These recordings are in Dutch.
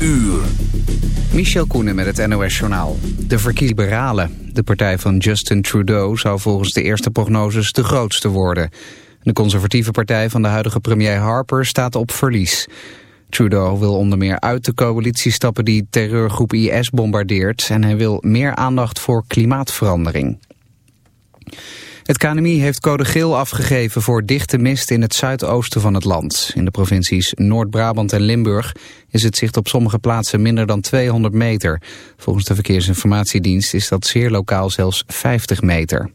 uur. Michel Koenen met het NOS-journaal. De verkiesliberalen. De partij van Justin Trudeau zou volgens de eerste prognoses de grootste worden. De conservatieve partij van de huidige premier Harper staat op verlies. Trudeau wil onder meer uit de coalitie stappen die terreurgroep IS bombardeert... en hij wil meer aandacht voor klimaatverandering. Het KNMI heeft code geel afgegeven voor dichte mist in het zuidoosten van het land. In de provincies Noord-Brabant en Limburg is het zicht op sommige plaatsen minder dan 200 meter. Volgens de Verkeersinformatiedienst is dat zeer lokaal zelfs 50 meter.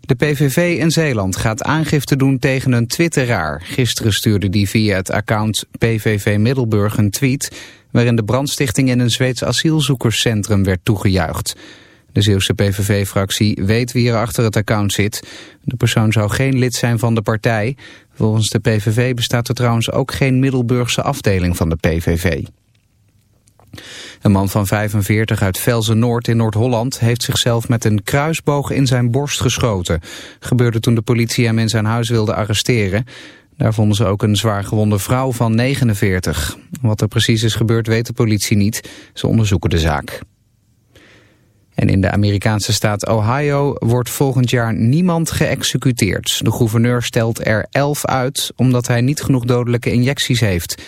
De PVV in Zeeland gaat aangifte doen tegen een twitteraar. Gisteren stuurde die via het account PVV Middelburg een tweet... waarin de brandstichting in een Zweeds asielzoekerscentrum werd toegejuicht. De Zeeuwse PVV-fractie weet wie er achter het account zit. De persoon zou geen lid zijn van de partij. Volgens de PVV bestaat er trouwens ook geen Middelburgse afdeling van de PVV. Een man van 45 uit Velzen-Noord in Noord-Holland heeft zichzelf met een kruisboog in zijn borst geschoten. Gebeurde toen de politie hem in zijn huis wilde arresteren. Daar vonden ze ook een zwaar gewonde vrouw van 49. Wat er precies is gebeurd weet de politie niet. Ze onderzoeken de zaak. En in de Amerikaanse staat Ohio wordt volgend jaar niemand geëxecuteerd. De gouverneur stelt er elf uit omdat hij niet genoeg dodelijke injecties heeft.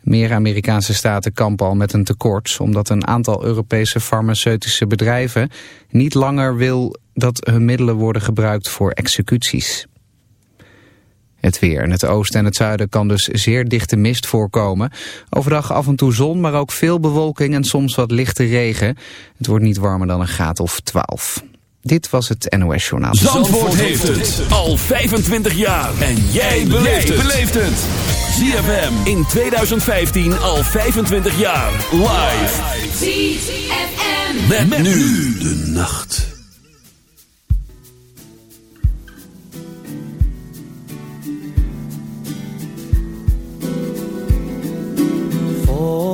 Meer Amerikaanse staten kampen al met een tekort... omdat een aantal Europese farmaceutische bedrijven niet langer wil dat hun middelen worden gebruikt voor executies. Het weer. In het oosten en het zuiden kan dus zeer dichte mist voorkomen. Overdag af en toe zon, maar ook veel bewolking en soms wat lichte regen. Het wordt niet warmer dan een graad of 12. Dit was het NOS Journaal. Zandvoort, heeft het al 25 jaar. En jij beleeft het. ZFM in 2015 al 25 jaar. Live. ZFM. met nu de nacht.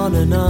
on and on.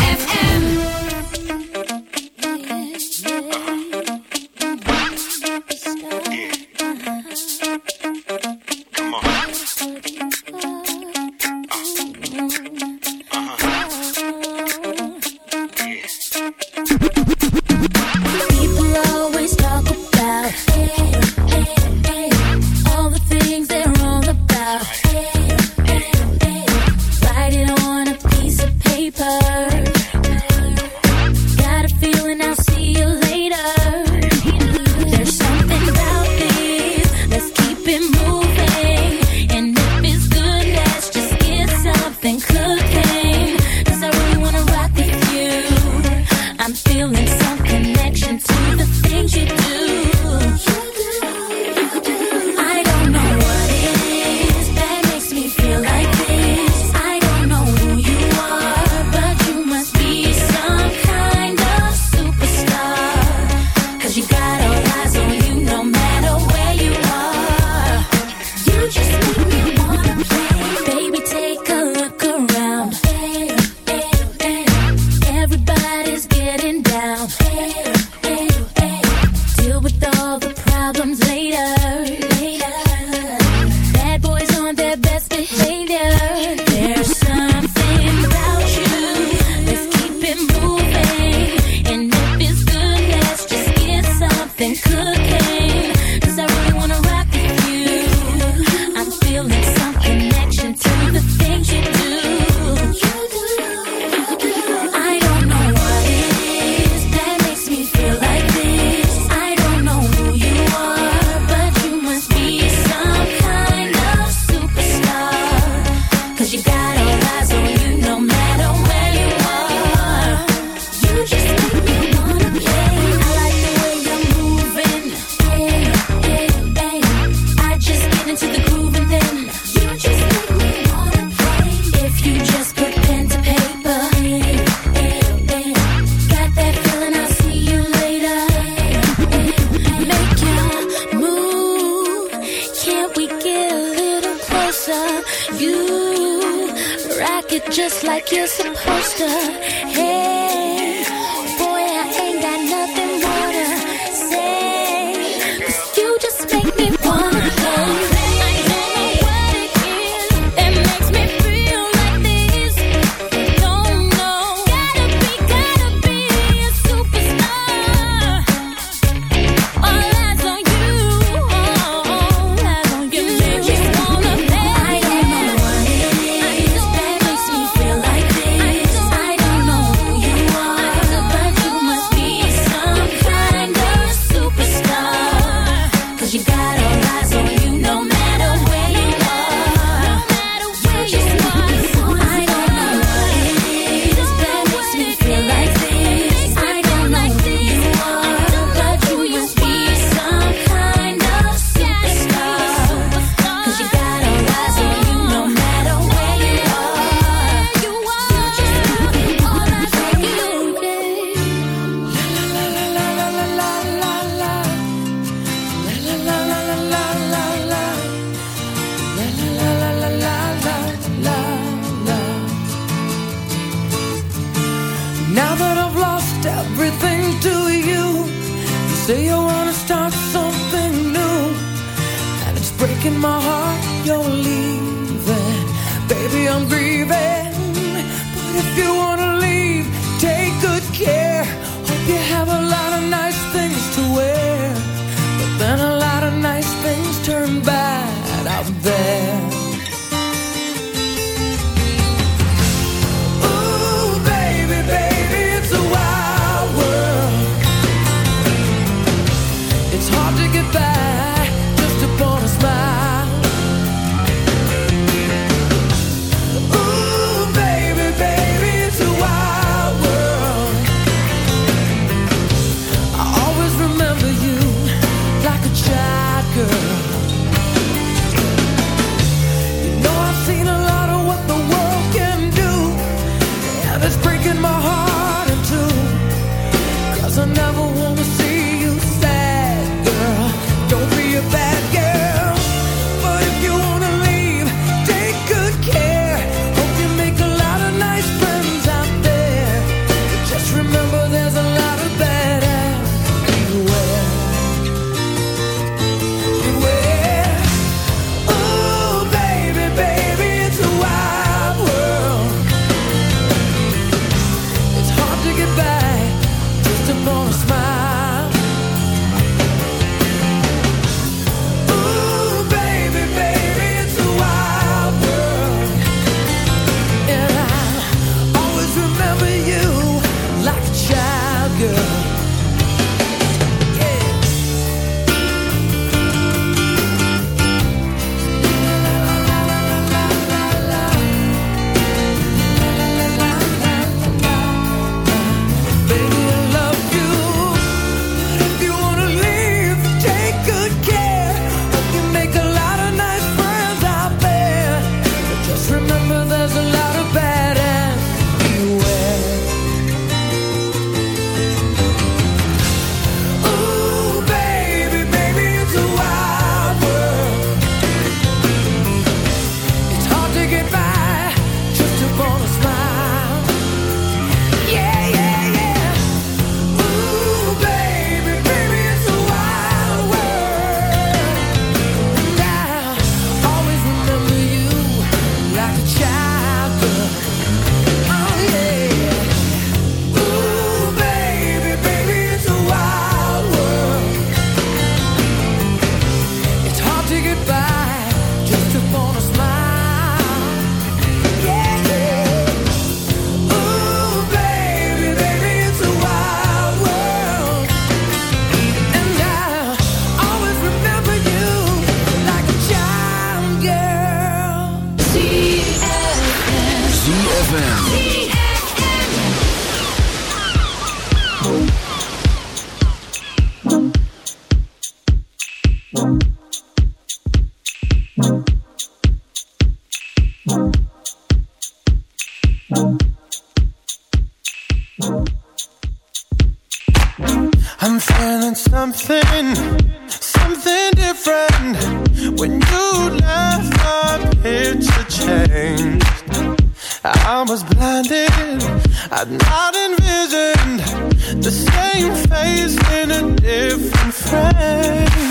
I'd not envisioned the same face in a different frame.